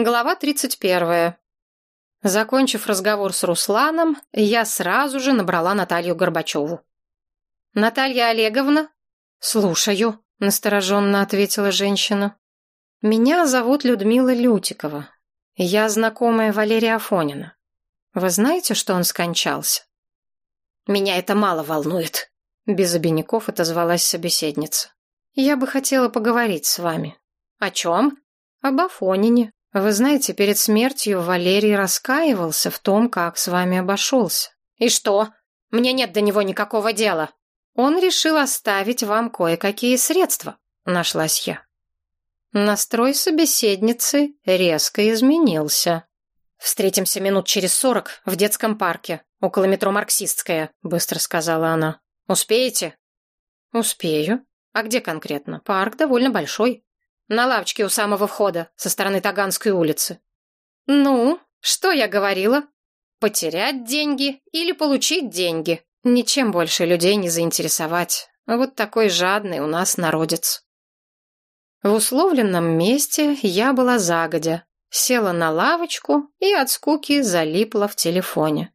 Глава 31. Закончив разговор с Русланом, я сразу же набрала Наталью Горбачеву. «Наталья Олеговна?» «Слушаю», — настороженно ответила женщина. «Меня зовут Людмила Лютикова. Я знакомая Валерия Афонина. Вы знаете, что он скончался?» «Меня это мало волнует», — без обиняков отозвалась собеседница. «Я бы хотела поговорить с вами». «О чем?» «Об Афонине. Вы знаете, перед смертью Валерий раскаивался в том, как с вами обошелся. И что? Мне нет до него никакого дела. Он решил оставить вам кое-какие средства, нашлась я. Настрой собеседницы резко изменился. «Встретимся минут через сорок в детском парке, около метро Марксистская», — быстро сказала она. «Успеете?» «Успею. А где конкретно? Парк довольно большой. На лавочке у самого входа, со стороны Таганской улицы. Ну, что я говорила? Потерять деньги или получить деньги? Ничем больше людей не заинтересовать. Вот такой жадный у нас народец. В условленном месте я была загодя, села на лавочку и от скуки залипла в телефоне.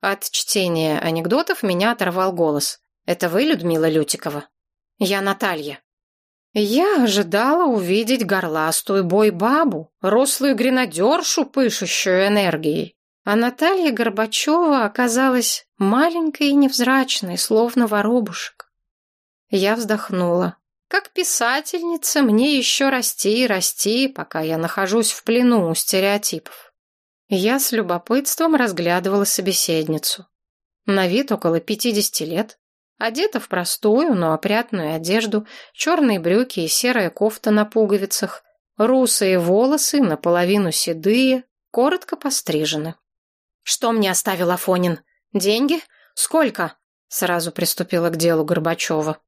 От чтения анекдотов меня оторвал голос. «Это вы, Людмила Лютикова?» «Я Наталья». Я ожидала увидеть горластую бой-бабу, рослую гренадершу, пышущую энергией. А Наталья Горбачева оказалась маленькой и невзрачной, словно воробушек. Я вздохнула. Как писательница мне еще расти и расти, пока я нахожусь в плену у стереотипов. Я с любопытством разглядывала собеседницу. На вид около пятидесяти лет, Одета в простую, но опрятную одежду, черные брюки и серая кофта на пуговицах, русые волосы, наполовину седые, коротко пострижены. «Что мне оставил Афонин? Деньги? Сколько?» Сразу приступила к делу Горбачева.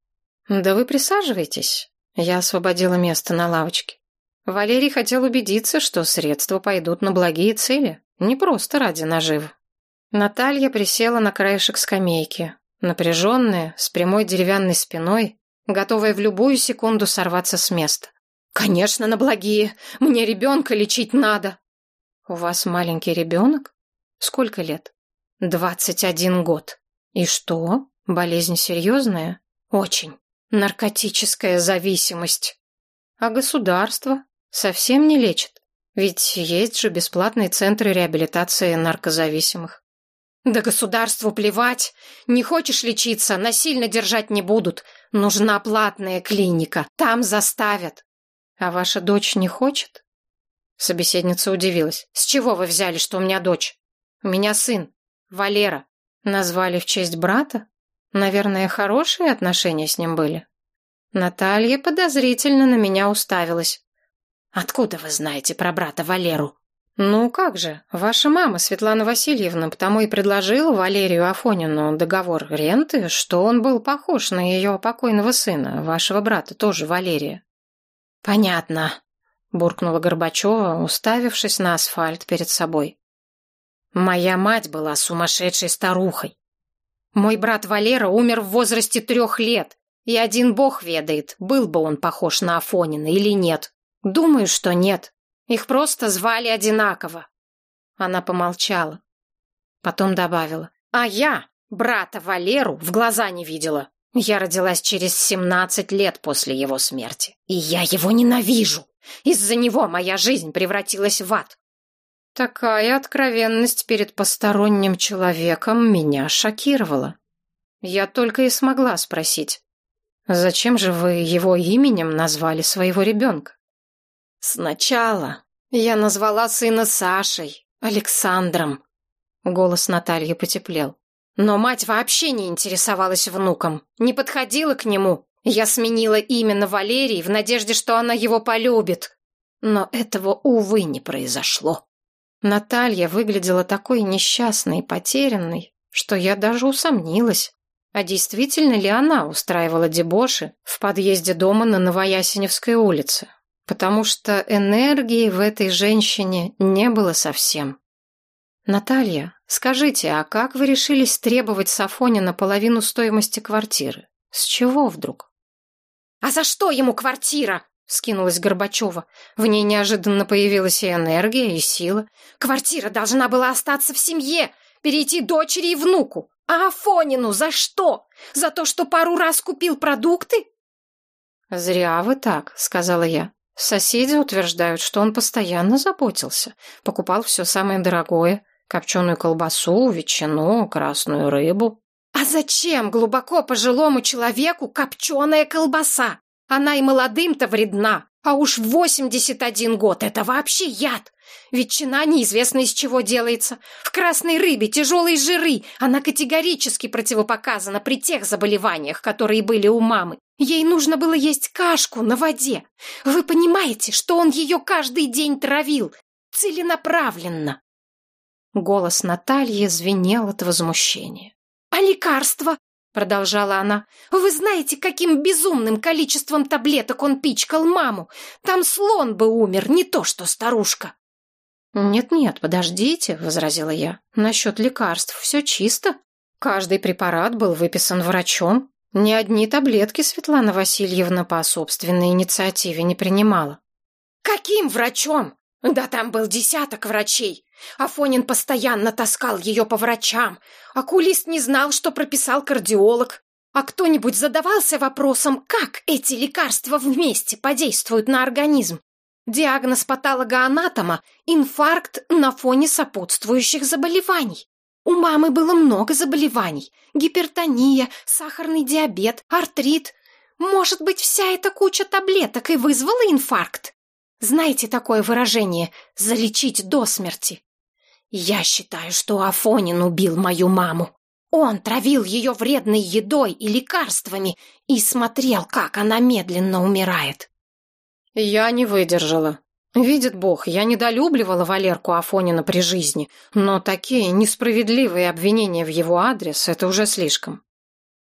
«Да вы присаживайтесь». Я освободила место на лавочке. Валерий хотел убедиться, что средства пойдут на благие цели, не просто ради наживы. Наталья присела на краешек скамейки, Напряженная, с прямой деревянной спиной, готовая в любую секунду сорваться с места. «Конечно, на благие. Мне ребенка лечить надо». «У вас маленький ребенок? Сколько лет?» «Двадцать один год». «И что? Болезнь серьезная?» «Очень. Наркотическая зависимость». «А государство совсем не лечит? Ведь есть же бесплатные центры реабилитации наркозависимых». Да государству плевать. Не хочешь лечиться, насильно держать не будут. Нужна платная клиника. Там заставят. А ваша дочь не хочет? Собеседница удивилась. С чего вы взяли, что у меня дочь? У меня сын. Валера. Назвали в честь брата? Наверное, хорошие отношения с ним были. Наталья подозрительно на меня уставилась. Откуда вы знаете про брата Валеру? «Ну как же, ваша мама, Светлана Васильевна, потому и предложила Валерию Афонину договор ренты, что он был похож на ее покойного сына, вашего брата, тоже Валерия». «Понятно», — буркнула Горбачева, уставившись на асфальт перед собой. «Моя мать была сумасшедшей старухой. Мой брат Валера умер в возрасте трех лет, и один бог ведает, был бы он похож на Афонина или нет. Думаю, что нет». Их просто звали одинаково. Она помолчала. Потом добавила. А я брата Валеру в глаза не видела. Я родилась через семнадцать лет после его смерти. И я его ненавижу. Из-за него моя жизнь превратилась в ад. Такая откровенность перед посторонним человеком меня шокировала. Я только и смогла спросить. Зачем же вы его именем назвали своего ребенка? Сначала я назвала сына Сашей, Александром. Голос Натальи потеплел. Но мать вообще не интересовалась внуком, не подходила к нему. Я сменила имя на Валерий в надежде, что она его полюбит. Но этого, увы, не произошло. Наталья выглядела такой несчастной и потерянной, что я даже усомнилась, а действительно ли она устраивала дебоши в подъезде дома на Новоясеневской улице потому что энергии в этой женщине не было совсем. «Наталья, скажите, а как вы решились требовать с Афонина половину стоимости квартиры? С чего вдруг?» «А за что ему квартира?» — вскинулась Горбачева. В ней неожиданно появилась и энергия, и сила. «Квартира должна была остаться в семье, перейти дочери и внуку. А Афонину за что? За то, что пару раз купил продукты?» «Зря вы так», — сказала я. Соседи утверждают, что он постоянно заботился. Покупал все самое дорогое. Копченую колбасу, ветчину, красную рыбу. «А зачем глубоко пожилому человеку копченая колбаса? Она и молодым-то вредна, а уж в 81 год это вообще яд. Ветчина неизвестно из чего делается. В красной рыбе тяжелые жиры. Она категорически противопоказана при тех заболеваниях, которые были у мамы. Ей нужно было есть кашку на воде. Вы понимаете, что он ее каждый день травил? Целенаправленно. Голос Натальи звенел от возмущения. «А лекарства? Продолжала она. «Вы знаете, каким безумным количеством таблеток он пичкал маму? Там слон бы умер, не то что старушка». «Нет-нет, подождите», — возразила я. «Насчет лекарств все чисто. Каждый препарат был выписан врачом. Ни одни таблетки Светлана Васильевна по собственной инициативе не принимала». «Каким врачом? Да там был десяток врачей. Афонин постоянно таскал ее по врачам. Окулист не знал, что прописал кардиолог. А кто-нибудь задавался вопросом, как эти лекарства вместе подействуют на организм? Диагноз патологоанатома – инфаркт на фоне сопутствующих заболеваний. У мамы было много заболеваний. Гипертония, сахарный диабет, артрит. Может быть, вся эта куча таблеток и вызвала инфаркт? Знаете такое выражение «залечить до смерти»? Я считаю, что Афонин убил мою маму. Он травил ее вредной едой и лекарствами и смотрел, как она медленно умирает. Я не выдержала. Видит Бог, я недолюбливала Валерку Афонина при жизни, но такие несправедливые обвинения в его адрес — это уже слишком.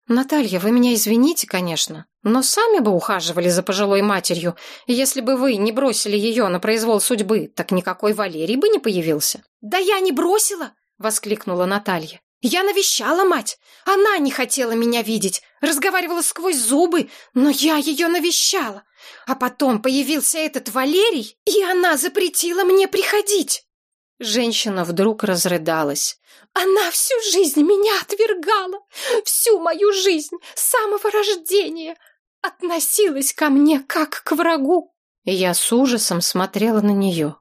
«Наталья, вы меня извините, конечно, но сами бы ухаживали за пожилой матерью. Если бы вы не бросили ее на произвол судьбы, так никакой Валерий бы не появился». «Да я не бросила!» — воскликнула Наталья. «Я навещала мать. Она не хотела меня видеть, разговаривала сквозь зубы, но я ее навещала. А потом появился этот Валерий, и она запретила мне приходить». Женщина вдруг разрыдалась. Она всю жизнь меня отвергала, всю мою жизнь, с самого рождения, относилась ко мне как к врагу. Я с ужасом смотрела на нее.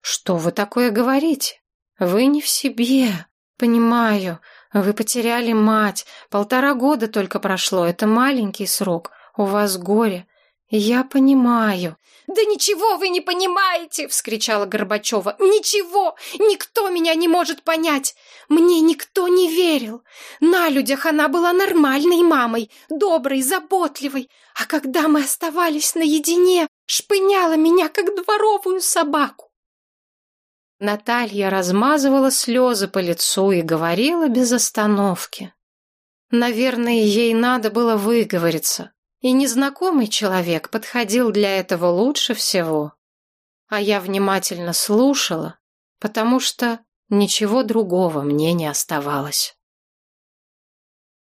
«Что вы такое говорите? Вы не в себе. Понимаю, вы потеряли мать. Полтора года только прошло, это маленький срок. У вас горе. Я понимаю. «Да ничего вы не понимаете!» — вскричала Горбачева. «Ничего! Никто меня не может понять! Мне никто не верил! На людях она была нормальной мамой, доброй, заботливой, а когда мы оставались наедине, шпыняла меня, как дворовую собаку!» Наталья размазывала слезы по лицу и говорила без остановки. Наверное, ей надо было выговориться. И незнакомый человек подходил для этого лучше всего. А я внимательно слушала, потому что ничего другого мне не оставалось.